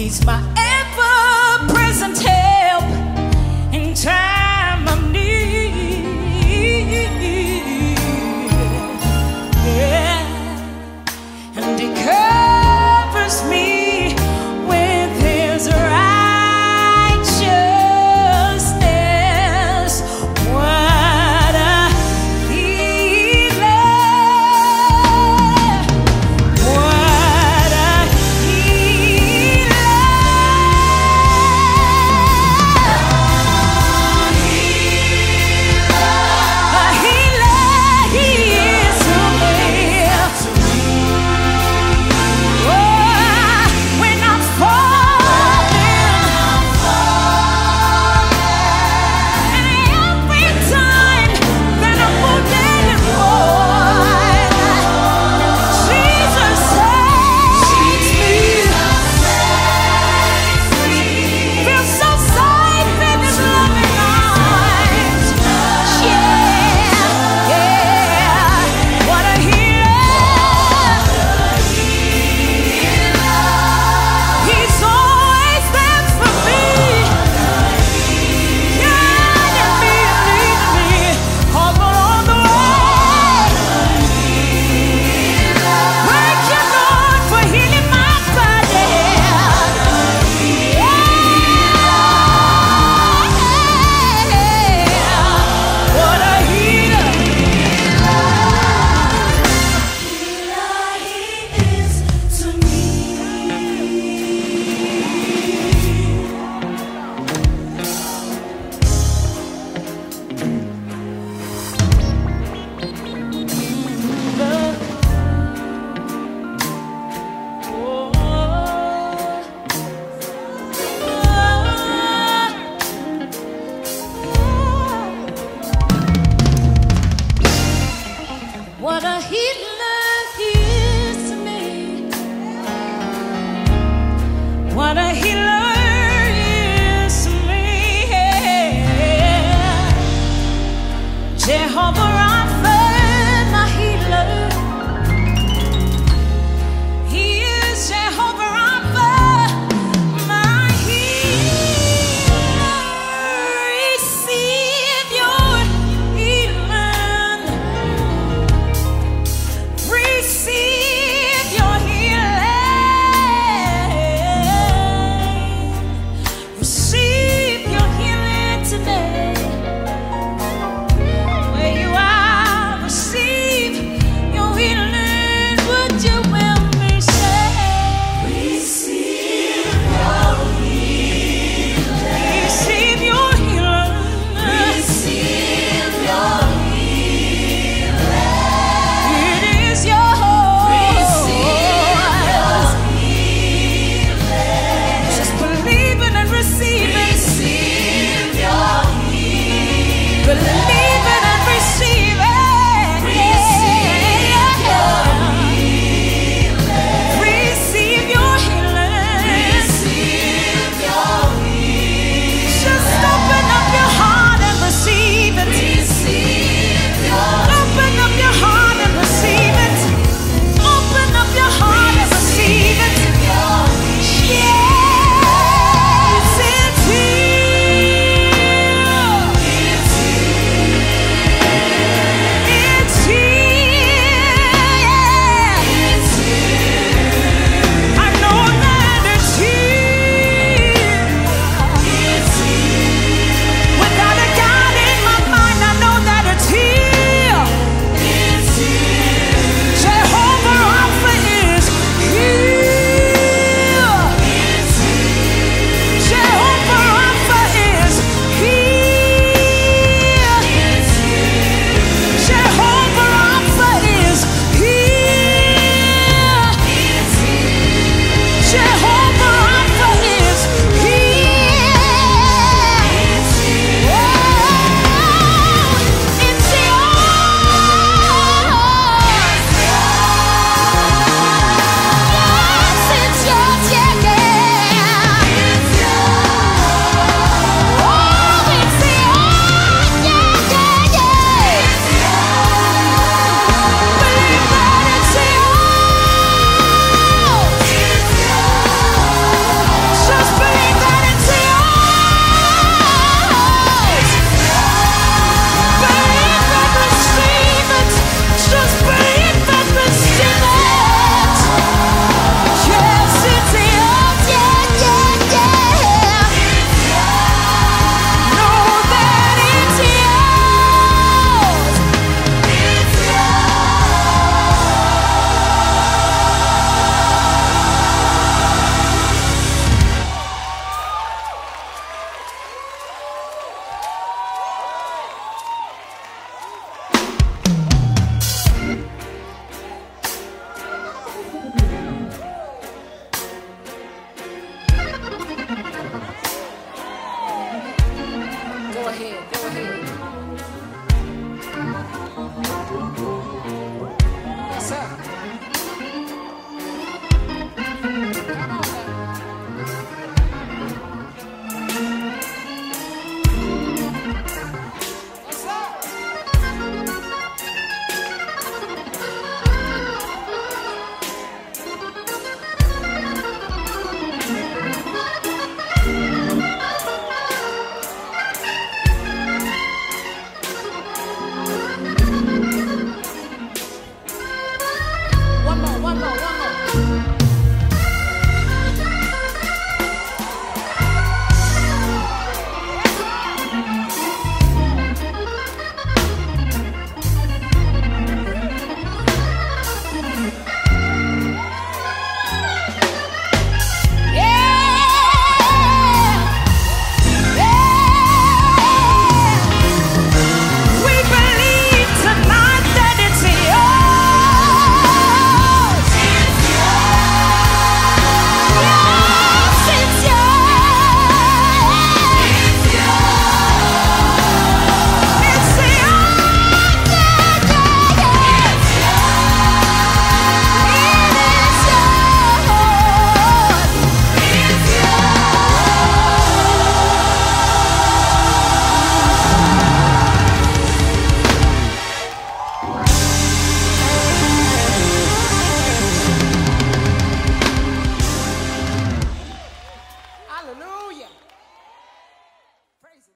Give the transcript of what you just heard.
He's my ever present wanna hear Okay.